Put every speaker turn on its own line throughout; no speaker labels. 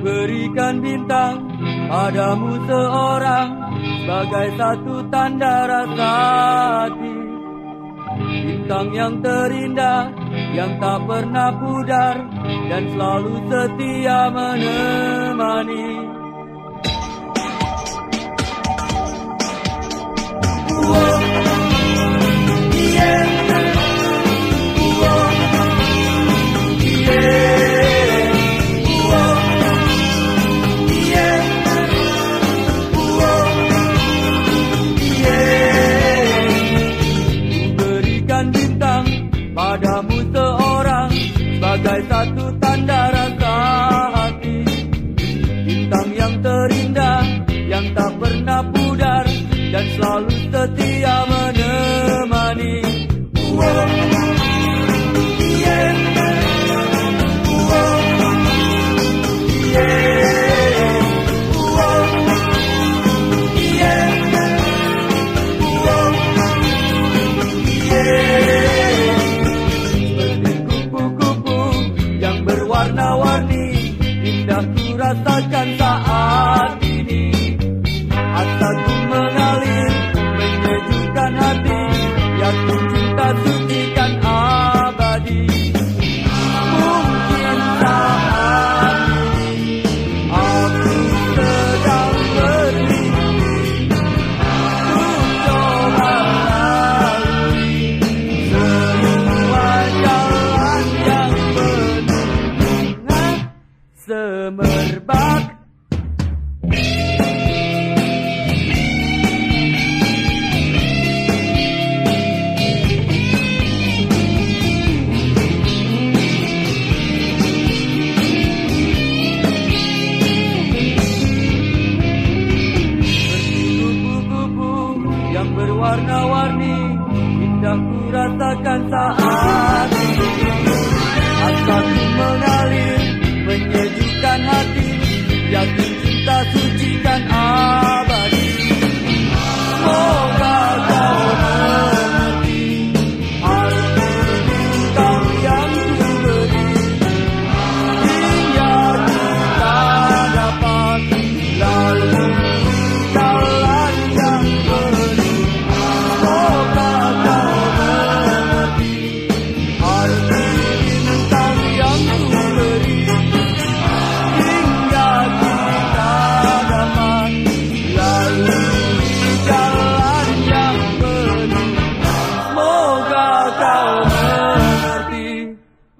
berikan bintang padamu seorang sebagai satu tanda rasa hati. Bintang yang terindah yang tak pernah pudar dan selalu setia menemani. Berikan bintang padamu seorang sebagai satu tanda rasa hati. Bintang yang terindah yang tak pernah pudar dan selalu setia Indah semerbak. Yang berwarna-warni Indah ku rasakan saat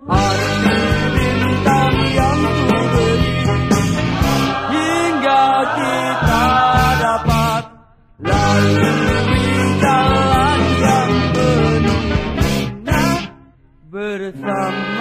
Arti bintang yang terbit hingga kita dapat lalu jalan yang benar Bersama